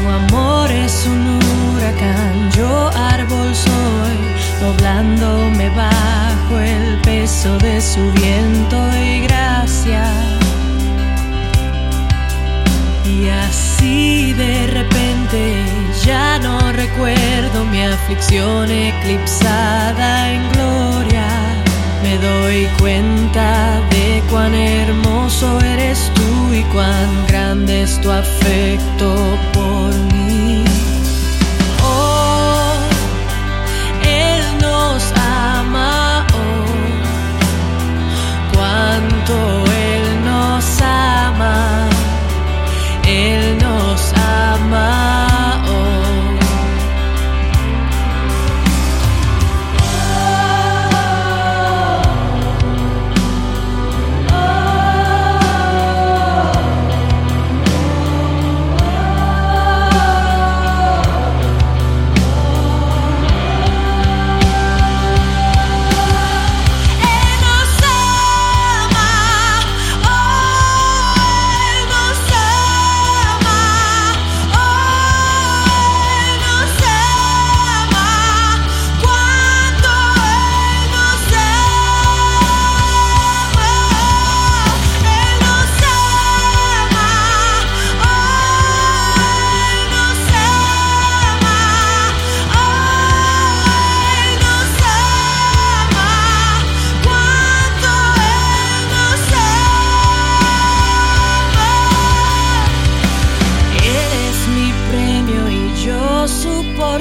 Tu amor es un huracán, yo árbol soy, doblándome bajo el peso de su viento y gracia. Y así de repente ya no recuerdo mi aflicción eclipsada en gloria. Me doy cuenta de cuán hermoso eres tú y cuán grande es tu afecto por mí.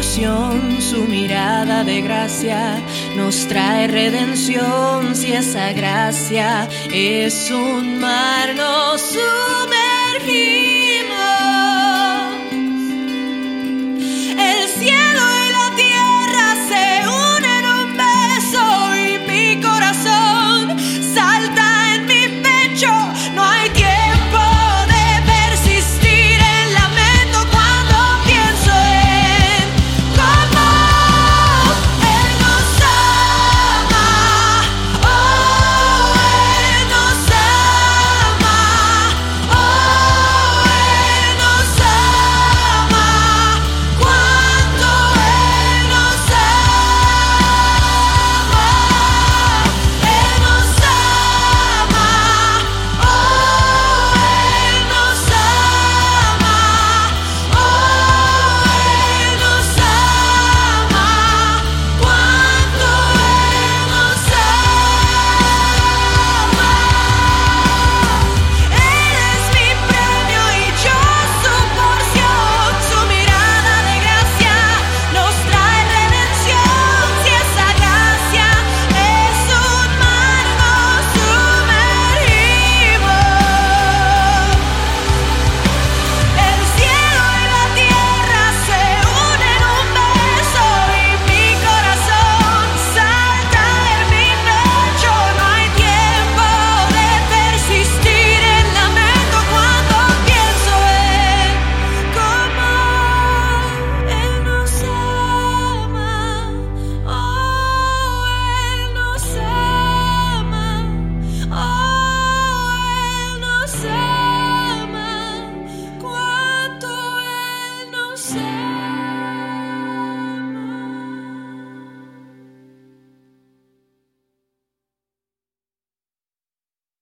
su mirada de gracia nos trae redención si esa gracia es un mar, nos sumergimos.